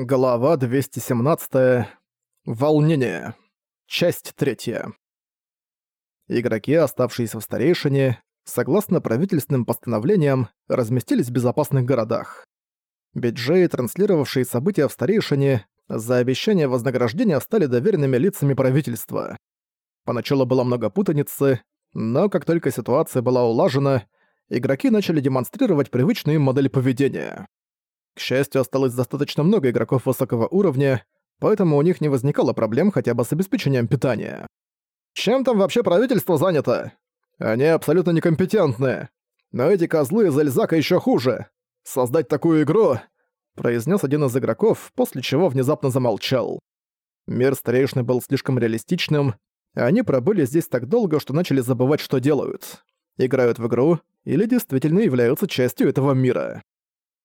Глава 217. Волнение. Часть 3. Игроки, оставшиеся в старейшине, согласно правительственным постановлениям, разместились в безопасных городах. Биджеи, транслировавшие события в старейшине, за обещание вознаграждения стали доверенными лицами правительства. Поначалу было много путаницы, но как только ситуация была улажена, игроки начали демонстрировать привычную им модель поведения. К счастью, осталось достаточно много игроков высокого уровня, поэтому у них не возникало проблем хотя бы с обеспечением питания. Чем там вообще правительство занято? Они абсолютно некомпетентны. Но эти козлы из Эльзака еще хуже. Создать такую игру, произнес один из игроков, после чего внезапно замолчал. Мир старейшины был слишком реалистичным, а они пробыли здесь так долго, что начали забывать, что делают. Играют в игру или действительно являются частью этого мира.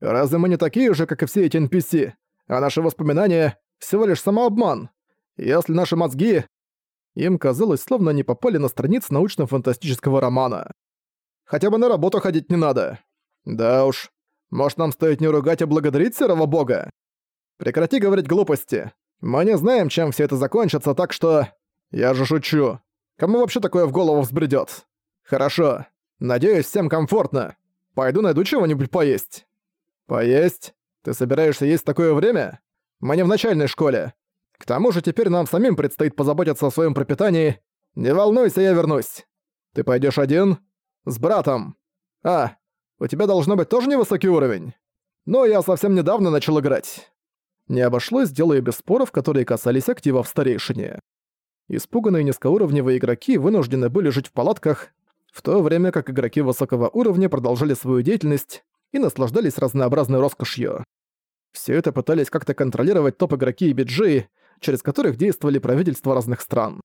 Разве мы не такие же, как и все эти NPC? А наши воспоминания — всего лишь самообман. Если наши мозги... Им казалось, словно они попали на страницу научно-фантастического романа. Хотя бы на работу ходить не надо. Да уж. Может, нам стоит не ругать, а благодарить серого бога? Прекрати говорить глупости. Мы не знаем, чем все это закончится, так что... Я же шучу. Кому вообще такое в голову взбредёт? Хорошо. Надеюсь, всем комфортно. Пойду найду чего-нибудь поесть. «Поесть? Ты собираешься есть такое время? Мы не в начальной школе. К тому же теперь нам самим предстоит позаботиться о своем пропитании. Не волнуйся, я вернусь. Ты пойдешь один? С братом. А, у тебя должно быть тоже невысокий уровень? Но я совсем недавно начал играть». Не обошлось дело и без споров, которые касались активов старейшине. Испуганные низкоуровневые игроки вынуждены были жить в палатках, в то время как игроки высокого уровня продолжали свою деятельность, и наслаждались разнообразной роскошью. Все это пытались как-то контролировать топ-игроки и биджи, через которых действовали правительства разных стран.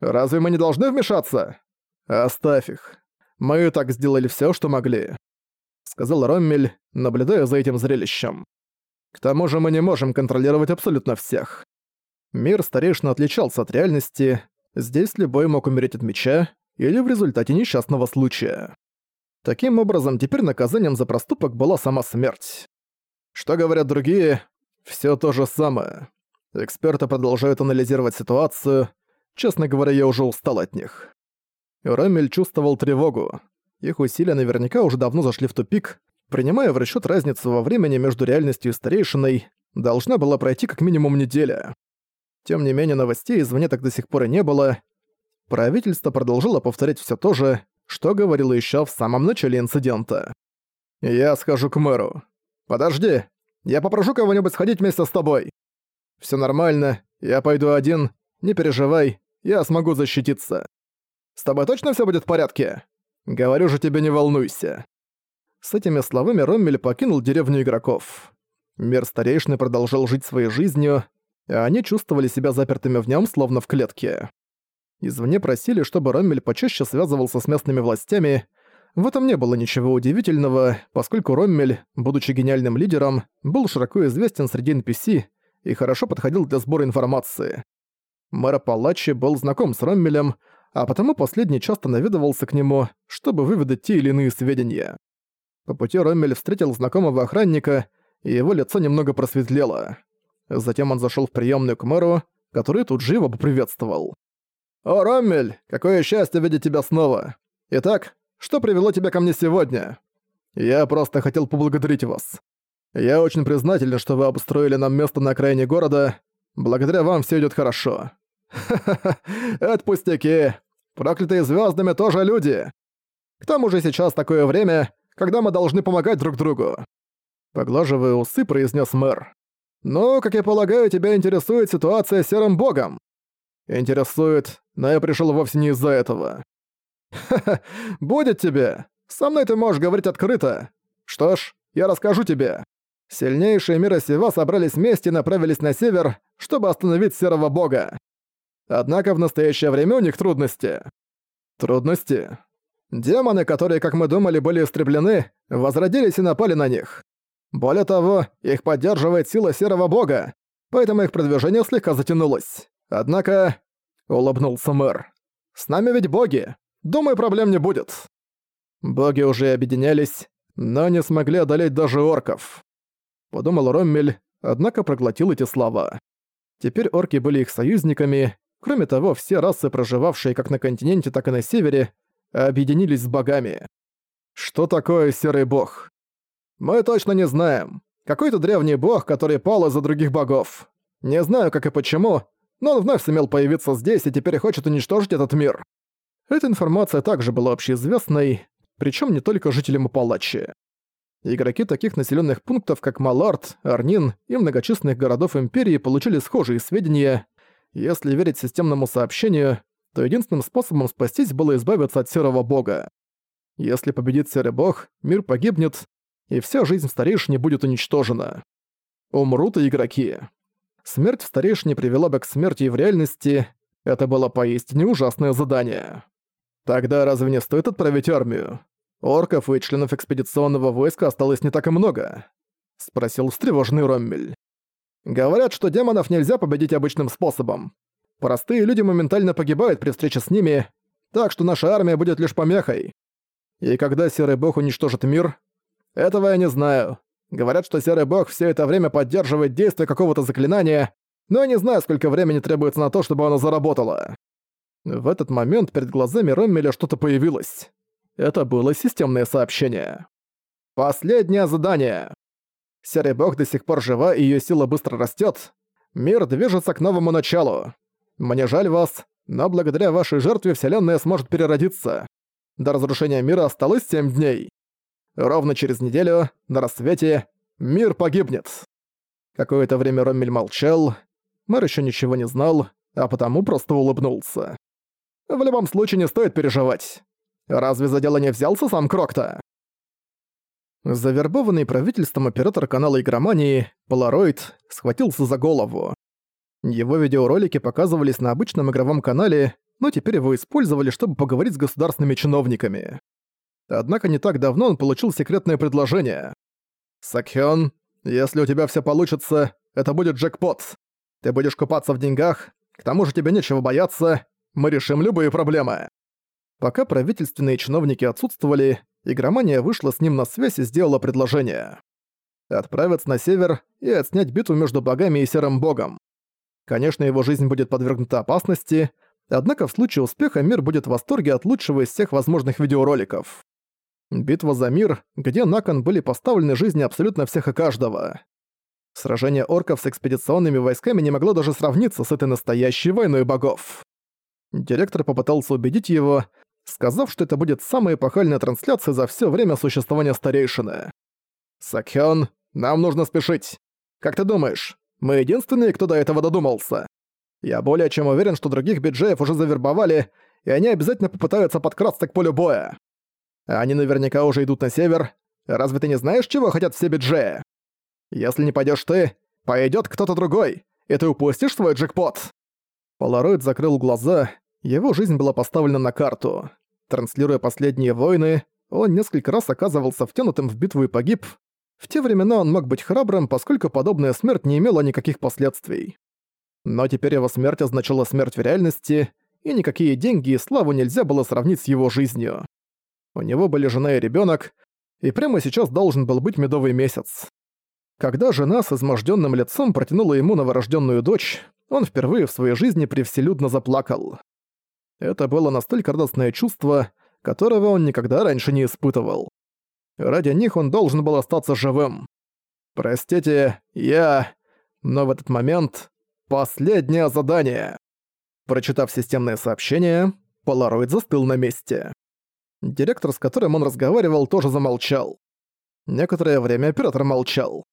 «Разве мы не должны вмешаться?» «Оставь их. Мы и так сделали все, что могли», — сказал Роммель, наблюдая за этим зрелищем. «К тому же мы не можем контролировать абсолютно всех. Мир старейшин отличался от реальности, здесь любой мог умереть от меча или в результате несчастного случая. Таким образом, теперь наказанием за проступок была сама смерть. Что говорят другие? Все то же самое. Эксперты продолжают анализировать ситуацию. Честно говоря, я уже устал от них. Ромель чувствовал тревогу. Их усилия наверняка уже давно зашли в тупик. Принимая в расчет разницу во времени между реальностью и старейшиной, должна была пройти как минимум неделя. Тем не менее, новостей извне так до сих пор и не было. Правительство продолжило повторять все то же, что говорил еще в самом начале инцидента. «Я схожу к мэру. Подожди, я попрошу кого-нибудь сходить вместе с тобой. Все нормально, я пойду один, не переживай, я смогу защититься. С тобой точно все будет в порядке? Говорю же тебе, не волнуйся». С этими словами Роммель покинул деревню игроков. Мир старейшины продолжал жить своей жизнью, а они чувствовали себя запертыми в нем, словно в клетке. Извне просили, чтобы Роммель почаще связывался с местными властями. В этом не было ничего удивительного, поскольку Роммель, будучи гениальным лидером, был широко известен среди NPC и хорошо подходил для сбора информации. Мэр Палачи был знаком с Роммелем, а потому последний часто наведывался к нему, чтобы выведать те или иные сведения. По пути Роммель встретил знакомого охранника, и его лицо немного просветлело. Затем он зашел в приемную к мэру, который тут же его поприветствовал. «О, Роммель, какое счастье видеть тебя снова! Итак, что привело тебя ко мне сегодня? Я просто хотел поблагодарить вас. Я очень признателен, что вы обустроили нам место на окраине города. Благодаря вам все идет хорошо. Ха-ха-ха, это пустяки. Проклятые звездами тоже люди. К тому же сейчас такое время, когда мы должны помогать друг другу. Поглаживая усы, произнес мэр. «Ну, как я полагаю, тебя интересует ситуация с Серым Богом. Интересует, но я пришел вовсе не из-за этого. Ха-ха, будет тебе. Со мной ты можешь говорить открыто. Что ж, я расскажу тебе. Сильнейшие мира Сева собрались вместе и направились на север, чтобы остановить Серого Бога. Однако в настоящее время у них трудности. Трудности? Демоны, которые, как мы думали, были истреблены, возродились и напали на них. Более того, их поддерживает сила Серого Бога, поэтому их продвижение слегка затянулось. Однако, улыбнулся мэр, с нами ведь боги. Думаю, проблем не будет. Боги уже объединялись, но не смогли одолеть даже орков. Подумал Роммель, однако проглотил эти слова. Теперь орки были их союзниками, кроме того, все расы, проживавшие как на континенте, так и на севере, объединились с богами. Что такое Серый Бог? Мы точно не знаем. Какой-то древний бог, который пал из-за других богов. Не знаю, как и почему, но он вновь сумел появиться здесь и теперь хочет уничтожить этот мир. Эта информация также была общеизвестной, причем не только жителям Апалачи. Игроки таких населенных пунктов, как Малард, Арнин и многочисленных городов Империи получили схожие сведения. Если верить системному сообщению, то единственным способом спастись было избавиться от Серого Бога. Если победит Серый Бог, мир погибнет, и вся жизнь в Старейшине будет уничтожена. Умрут и игроки. Смерть в Старейшине привела бы к смерти и в реальности. Это было поистине ужасное задание. Тогда разве не стоит отправить армию? Орков и членов экспедиционного войска осталось не так и много. Спросил встревоженный Роммель. Говорят, что демонов нельзя победить обычным способом. Простые люди моментально погибают при встрече с ними, так что наша армия будет лишь помехой. И когда Серый Бог уничтожит мир, этого я не знаю. Говорят, что Серый Бог все это время поддерживает действие какого-то заклинания, но я не знаю, сколько времени требуется на то, чтобы оно заработало. В этот момент перед глазами Роммеля что-то появилось. Это было системное сообщение. Последнее задание. Серый Бог до сих пор жива, и её сила быстро растёт. Мир движется к новому началу. Мне жаль вас, но благодаря вашей жертве Вселенная сможет переродиться. До разрушения мира осталось семь дней. Ровно через неделю, на рассвете, мир погибнет. Какое-то время Роммель молчал. Мэр еще ничего не знал, а потому просто улыбнулся. В любом случае не стоит переживать. Разве за дело не взялся сам Крокта? Завербованный правительством оператор канала игромании, Полароид, схватился за голову. Его видеоролики показывались на обычном игровом канале, но теперь его использовали, чтобы поговорить с государственными чиновниками. Однако не так давно он получил секретное предложение. «Сакхён, если у тебя все получится, это будет джекпот. Ты будешь купаться в деньгах, к тому же тебе нечего бояться, мы решим любые проблемы». Пока правительственные чиновники отсутствовали, игромания вышла с ним на связь и сделала предложение. Отправиться на север и отснять битву между богами и серым богом. Конечно, его жизнь будет подвергнута опасности, однако в случае успеха мир будет в восторге от лучшего из всех возможных видеороликов. Битва за мир, где на кон были поставлены жизни абсолютно всех и каждого. Сражение орков с экспедиционными войсками не могло даже сравниться с этой настоящей войной богов. Директор попытался убедить его, сказав, что это будет самая эпохальная трансляция за все время существования старейшины. «Сакхён, нам нужно спешить. Как ты думаешь, мы единственные, кто до этого додумался? Я более чем уверен, что других биджеев уже завербовали, и они обязательно попытаются подкрасться к полю боя. Они наверняка уже идут на север. Разве ты не знаешь, чего хотят все биджеи? Если не пойдешь ты, пойдет кто-то другой, и ты упустишь свой джекпот». Полароид закрыл глаза, его жизнь была поставлена на карту. Транслируя последние войны, он несколько раз оказывался втянутым в битву и погиб. В те времена он мог быть храбрым, поскольку подобная смерть не имела никаких последствий. Но теперь его смерть означала смерть в реальности, и никакие деньги и славу нельзя было сравнить с его жизнью. У него были жена и ребенок, и прямо сейчас должен был быть медовый месяц. Когда жена с изможденным лицом протянула ему новорожденную дочь, он впервые в своей жизни превселюдно заплакал. Это было настолько радостное чувство, которого он никогда раньше не испытывал. Ради них он должен был остаться живым. «Простите, я...» Но в этот момент... Последнее задание! Прочитав системное сообщение, Полароид застыл на месте. Директор, с которым он разговаривал, тоже замолчал. Некоторое время оператор молчал.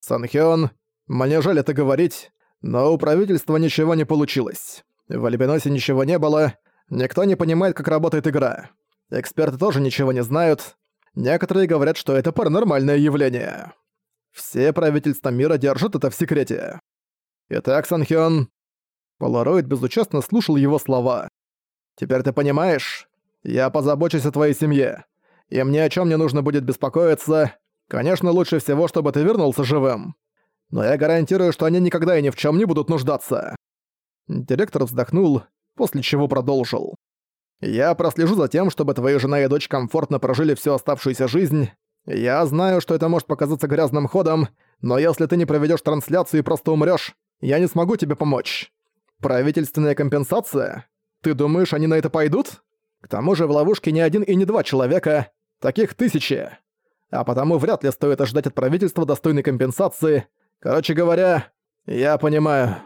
«Санхён, мне жаль это говорить, но у правительства ничего не получилось. В Альбиносе ничего не было, никто не понимает, как работает игра. Эксперты тоже ничего не знают. Некоторые говорят, что это паранормальное явление. Все правительства мира держат это в секрете. Итак, Санхён...» Полароид безучастно слушал его слова. «Теперь ты понимаешь, я позабочусь о твоей семье. И мне о чем не нужно будет беспокоиться. Конечно, лучше всего, чтобы ты вернулся живым. Но я гарантирую, что они никогда и ни в чем не будут нуждаться». Директор вздохнул, после чего продолжил. «Я прослежу за тем, чтобы твоя жена и дочь комфортно прожили всю оставшуюся жизнь. Я знаю, что это может показаться грязным ходом, Но если ты не проведешь трансляцию и просто умрёшь, я не смогу тебе помочь. Правительственная компенсация? Ты думаешь, они на это пойдут? К тому же в ловушке не один и не два человека, таких тысячи. А потому вряд ли стоит ожидать от правительства достойной компенсации. Короче говоря, я понимаю.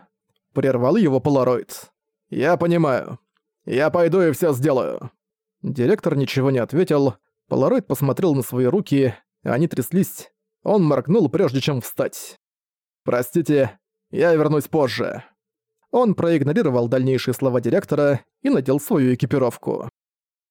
Прервал его Полароид. Я понимаю. Я пойду и всё сделаю. Директор ничего не ответил. Полароид посмотрел на свои руки, они тряслись. Он моргнул, прежде чем встать. «Простите, я вернусь позже». Он проигнорировал дальнейшие слова директора и надел свою экипировку.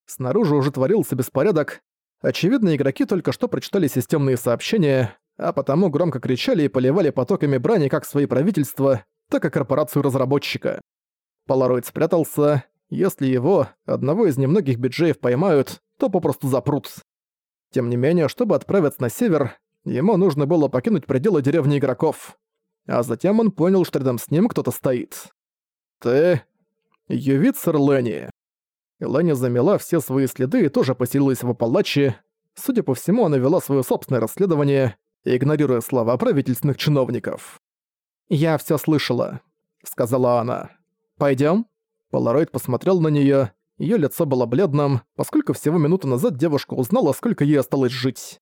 Снаружи уже творился беспорядок. Очевидно, игроки только что прочитали системные сообщения, а потому громко кричали и поливали потоками брани как свои правительства, так и корпорацию разработчика. Полароид спрятался. Если его, одного из немногих биджеев, поймают, то попросту запрут. Тем не менее, чтобы отправиться на север, ему нужно было покинуть пределы деревни игроков. А затем он понял, что рядом с ним кто-то стоит. «Ты...» «Ювицер Ленни». Ленни замела все свои следы и тоже поселилась в Апалаче. Судя по всему, она вела свое собственное расследование, игнорируя слова правительственных чиновников. «Я все слышала», — сказала она. Пойдем? Полароид посмотрел на нее. Ее лицо было бледным, поскольку всего минуту назад девушка узнала, сколько ей осталось жить.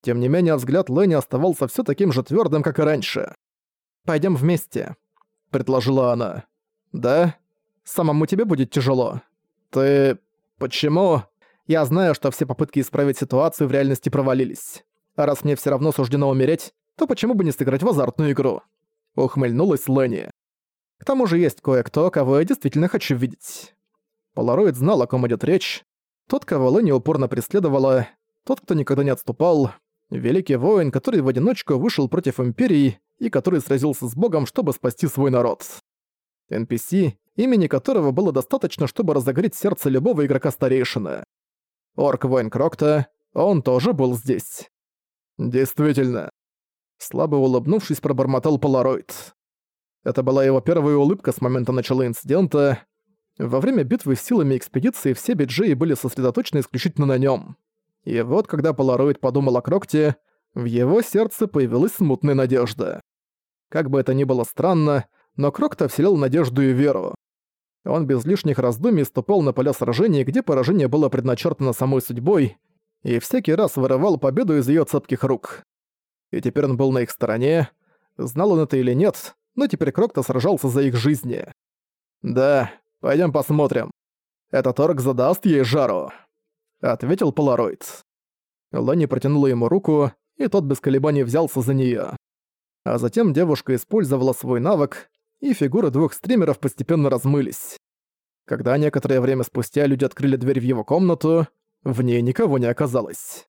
Тем не менее, взгляд Ленни оставался все таким же твердым, как и раньше. Пойдем вместе», — предложила она. «Да? Самому тебе будет тяжело. Ты... почему? Я знаю, что все попытки исправить ситуацию в реальности провалились. А раз мне все равно суждено умереть, то почему бы не сыграть в азартную игру?» Ухмыльнулась Ленни. «К тому же есть кое-кто, кого я действительно хочу видеть». Полароид знал, о ком идет речь. Тот, кого Ленни упорно преследовала, тот, кто никогда не отступал, великий воин, который в одиночку вышел против Империи и который сразился с Богом, чтобы спасти свой народ. NPC, имени которого было достаточно, чтобы разогреть сердце любого игрока-старейшины. Орк-воин Крокта, он тоже был здесь. Действительно. Слабо улыбнувшись, пробормотал Полароид. Это была его первая улыбка с момента начала инцидента, во время битвы с силами экспедиции все биджеи были сосредоточены исключительно на нем. И вот когда Полароид подумал о Крокте, в его сердце появилась смутная надежда. Как бы это ни было странно, но Крокта вселил надежду и веру. Он без лишних раздумий ступал на поля сражений, где поражение было предначертано самой судьбой, и всякий раз вырывал победу из ее цепких рук. И теперь он был на их стороне. Знал он это или нет, но теперь Крокта сражался за их жизни. Да, Пойдем посмотрим. Этот орк задаст ей жару», — ответил Полароид. Ланни протянула ему руку, и тот без колебаний взялся за нее. А затем девушка использовала свой навык, и фигуры двух стримеров постепенно размылись. Когда некоторое время спустя люди открыли дверь в его комнату, в ней никого не оказалось.